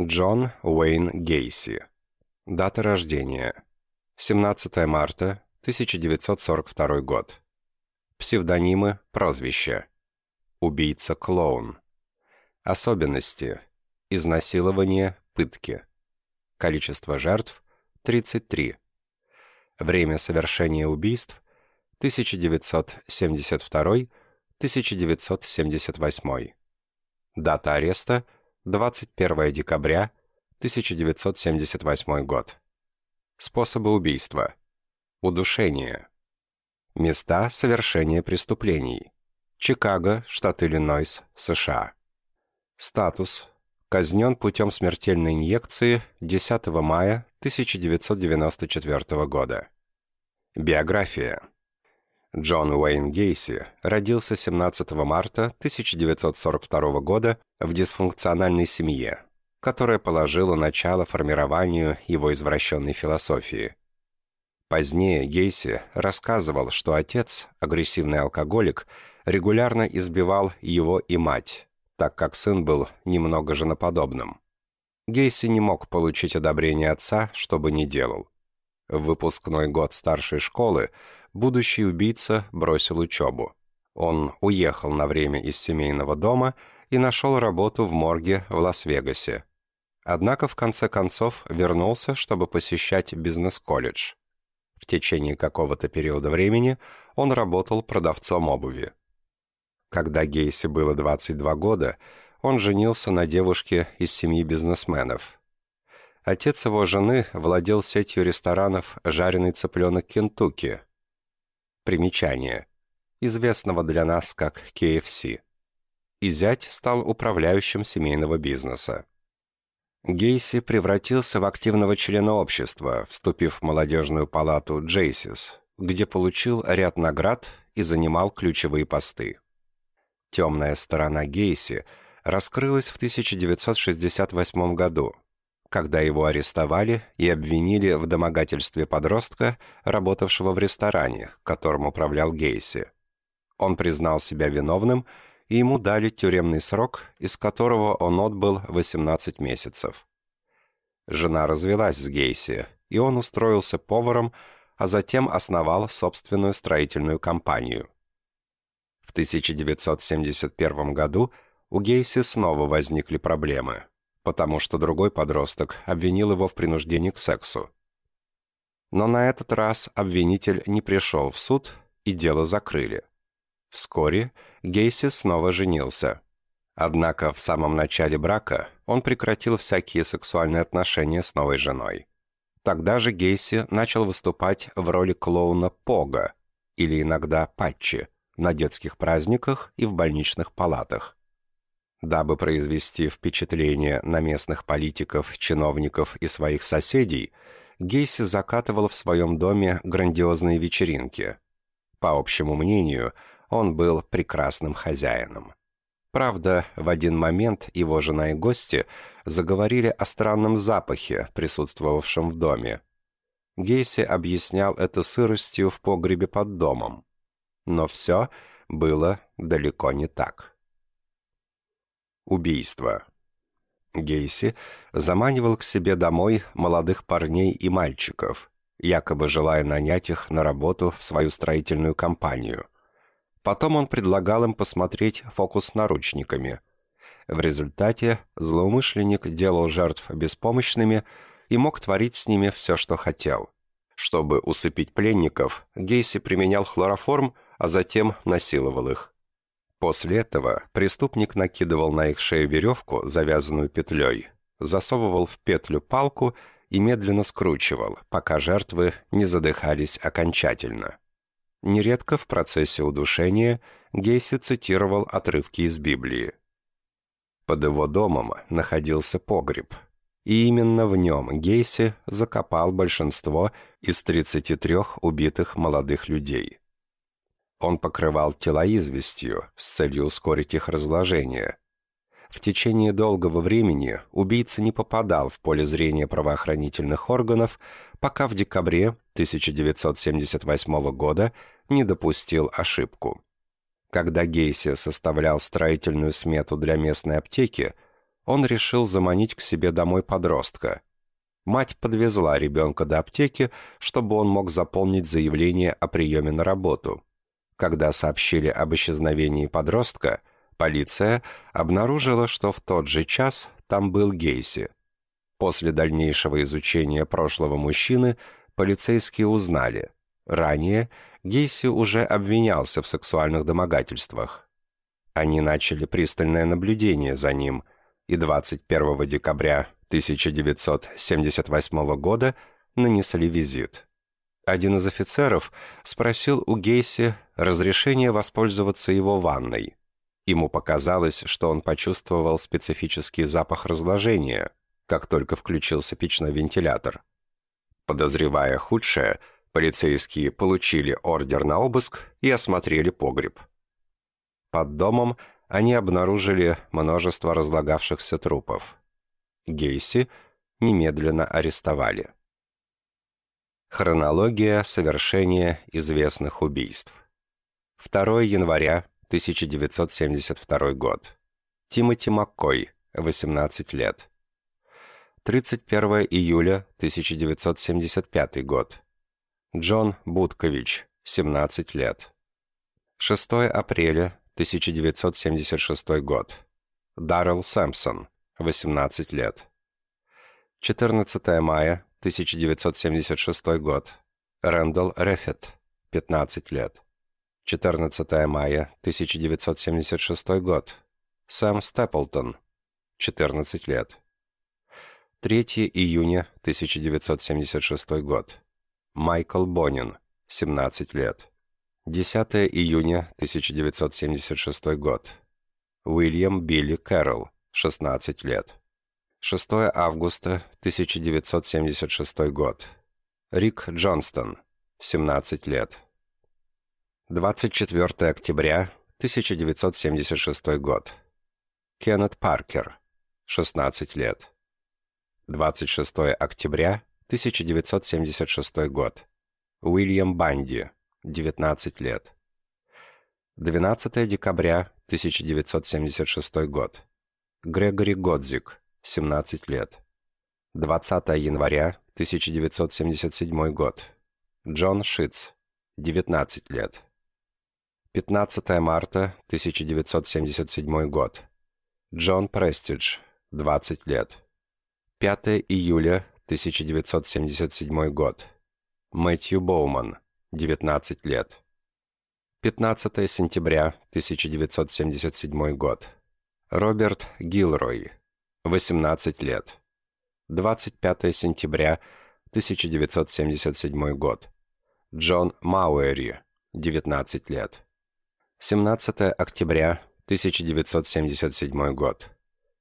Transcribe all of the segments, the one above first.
Джон Уэйн Гейси. Дата рождения. 17 марта 1942 год. Псевдонимы, прозвища. Убийца-клоун. Особенности. Изнасилование, пытки. Количество жертв – 33. Время совершения убийств – 1972-1978. Дата ареста – 21 декабря 1978 год. Способы убийства. Удушение. Места совершения преступлений. Чикаго, штат Иллинойс, США. Статус. Казнен путем смертельной инъекции 10 мая 1994 года. Биография. Джон Уэйн Гейси родился 17 марта 1942 года в дисфункциональной семье, которая положила начало формированию его извращенной философии. Позднее Гейси рассказывал, что отец, агрессивный алкоголик, регулярно избивал его и мать, так как сын был немного женоподобным. Гейси не мог получить одобрение отца, что бы ни делал. В выпускной год старшей школы будущий убийца бросил учебу. Он уехал на время из семейного дома и нашел работу в морге в Лас-Вегасе. Однако в конце концов вернулся, чтобы посещать бизнес-колледж. В течение какого-то периода времени он работал продавцом обуви. Когда Гейси было 22 года, он женился на девушке из семьи бизнесменов. Отец его жены владел сетью ресторанов «Жареный цыпленок Кентукки». Примечание. Известного для нас как KFC. И зять стал управляющим семейного бизнеса. Гейси превратился в активного члена общества, вступив в молодежную палату «Джейсис», где получил ряд наград и занимал ключевые посты. Темная сторона Гейси раскрылась в 1968 году, когда его арестовали и обвинили в домогательстве подростка, работавшего в ресторане, которым управлял Гейси. Он признал себя виновным, и ему дали тюремный срок, из которого он отбыл 18 месяцев. Жена развелась с Гейси, и он устроился поваром, а затем основал собственную строительную компанию – в 1971 году у Гейси снова возникли проблемы, потому что другой подросток обвинил его в принуждении к сексу. Но на этот раз обвинитель не пришел в суд, и дело закрыли. Вскоре Гейси снова женился. Однако в самом начале брака он прекратил всякие сексуальные отношения с новой женой. Тогда же Гейси начал выступать в роли клоуна Пога, или иногда Патчи, на детских праздниках и в больничных палатах. Дабы произвести впечатление на местных политиков, чиновников и своих соседей, Гейси закатывал в своем доме грандиозные вечеринки. По общему мнению, он был прекрасным хозяином. Правда, в один момент его жена и гости заговорили о странном запахе, присутствовавшем в доме. Гейси объяснял это сыростью в погребе под домом. Но все было далеко не так. Убийство. Гейси заманивал к себе домой молодых парней и мальчиков, якобы желая нанять их на работу в свою строительную компанию. Потом он предлагал им посмотреть фокус с наручниками. В результате злоумышленник делал жертв беспомощными и мог творить с ними все, что хотел. Чтобы усыпить пленников, Гейси применял хлороформ – а затем насиловал их. После этого преступник накидывал на их шею веревку, завязанную петлей, засовывал в петлю палку и медленно скручивал, пока жертвы не задыхались окончательно. Нередко в процессе удушения Гейси цитировал отрывки из Библии. Под его домом находился погреб, и именно в нем Гейси закопал большинство из 33 убитых молодых людей. Он покрывал тела известью с целью ускорить их разложение. В течение долгого времени убийца не попадал в поле зрения правоохранительных органов, пока в декабре 1978 года не допустил ошибку. Когда Гейси составлял строительную смету для местной аптеки, он решил заманить к себе домой подростка. Мать подвезла ребенка до аптеки, чтобы он мог заполнить заявление о приеме на работу. Когда сообщили об исчезновении подростка, полиция обнаружила, что в тот же час там был Гейси. После дальнейшего изучения прошлого мужчины полицейские узнали. Ранее Гейси уже обвинялся в сексуальных домогательствах. Они начали пристальное наблюдение за ним, и 21 декабря 1978 года нанесли визит. Один из офицеров спросил у Гейси разрешение воспользоваться его ванной. Ему показалось, что он почувствовал специфический запах разложения, как только включился печной вентилятор. Подозревая худшее, полицейские получили ордер на обыск и осмотрели погреб. Под домом они обнаружили множество разлагавшихся трупов. Гейси немедленно арестовали. Хронология совершения известных убийств. 2 января 1972 год. Тимоти Маккой, 18 лет. 31 июля 1975 год. Джон Будкович, 17 лет. 6 апреля 1976 год. Даррелл Сэмпсон, 18 лет. 14 мая 1976 год. Рэндалл Рефет, 15 лет. 14 мая 1976 год. Сэм Степлтон, 14 лет. 3 июня 1976 год. Майкл Бонин, 17 лет. 10 июня 1976 год. Уильям Билли Кэрролл, 16 лет. 6 августа 1976 год. Рик Джонстон, 17 лет. 24 октября 1976 год. Кеннет Паркер, 16 лет. 26 октября 1976 год. Уильям Банди, 19 лет. 12 декабря 1976 год. Грегори Годзик, 17 лет. 20 января 1977 год. Джон Шитц, 19 лет. 15 марта 1977 год. Джон Престидж, 20 лет. 5 июля 1977 год. Мэтью Боуман, 19 лет. 15 сентября 1977 год. Роберт Гилрой, 18 лет. 25 сентября 1977 год. Джон Мауэри, 19 лет. 17 октября 1977 год.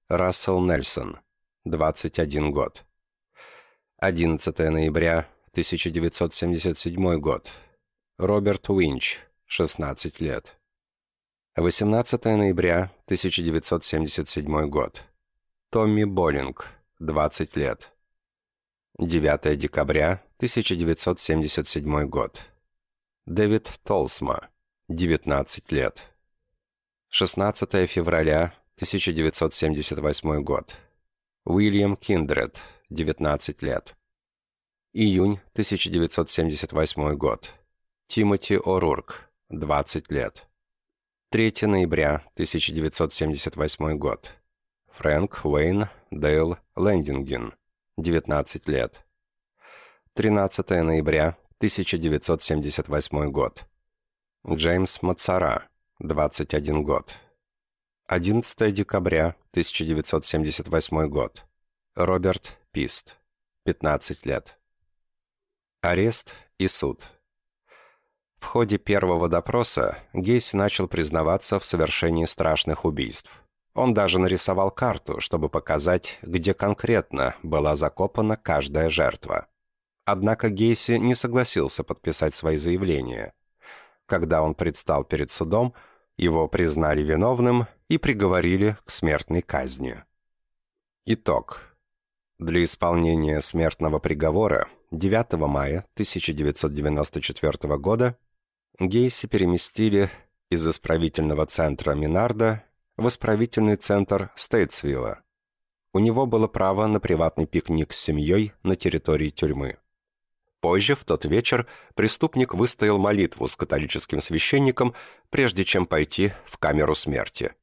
Рассел Нельсон, 21 год. 11 ноября 1977 год. Роберт Уинч, 16 лет. 18 ноября 1977 год. Томми Боллинг, 20 лет. 9 декабря 1977 год. Дэвид Толсма, 19 лет. 16 февраля 1978 год. Уильям Киндред, 19 лет. Июнь 1978 год. Тимоти О'Рурк, 20 лет. 3 ноября 1978 год. Фрэнк Уэйн Дейл Лендинген, 19 лет. 13 ноября 1978 год. Джеймс Мацара, 21 год. 11 декабря 1978 год. Роберт Пист, 15 лет. Арест и суд. В ходе первого допроса Гейси начал признаваться в совершении страшных убийств. Он даже нарисовал карту, чтобы показать, где конкретно была закопана каждая жертва. Однако Гейси не согласился подписать свои заявления. Когда он предстал перед судом, его признали виновным и приговорили к смертной казни. Итог. Для исполнения смертного приговора 9 мая 1994 года Гейси переместили из исправительного центра Минарда в исправительный центр Стейтсвилла. у него было право на приватный пикник с семьей на территории тюрьмы. Позже, в тот вечер, преступник выстоял молитву с католическим священником, прежде чем пойти в камеру смерти.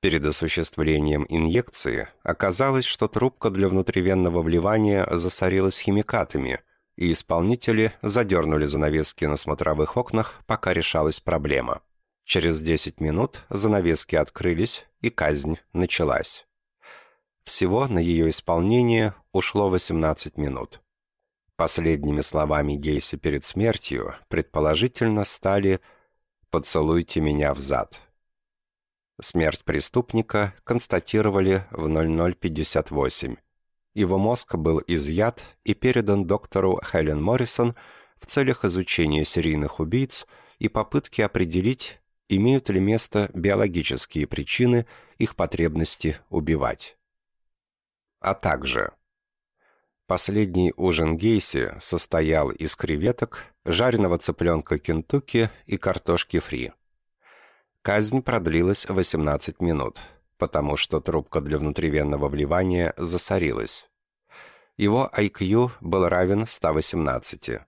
Перед осуществлением инъекции оказалось, что трубка для внутривенного вливания засорилась химикатами, и исполнители задернули занавески на смотровых окнах, пока решалась проблема. Через 10 минут занавески открылись, и казнь началась. Всего на ее исполнение ушло 18 минут. Последними словами Гейси перед смертью, предположительно, стали «поцелуйте меня в зад». Смерть преступника констатировали в 0058. Его мозг был изъят и передан доктору Хелен Моррисон в целях изучения серийных убийц и попытки определить, имеют ли место биологические причины их потребности убивать. А также Последний ужин Гейси состоял из креветок, жареного цыпленка Кентукки и картошки фри. Казнь продлилась 18 минут, потому что трубка для внутривенного вливания засорилась. Его IQ был равен 118.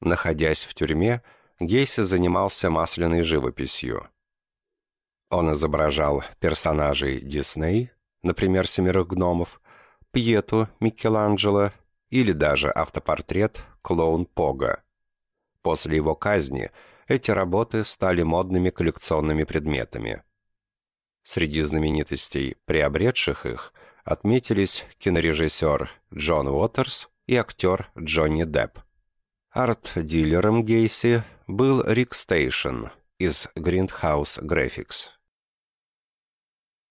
Находясь в тюрьме, Гейси занимался масляной живописью. Он изображал персонажей Дисней, например, «Семерых гномов», Пьету Микеланджело или даже автопортрет «Клоун Пога». После его казни эти работы стали модными коллекционными предметами. Среди знаменитостей, приобретших их, отметились кинорежиссер Джон Уотерс и актер Джонни Депп. Арт-дилером Гейси был Рик Стейшн из Grindhouse Graphics.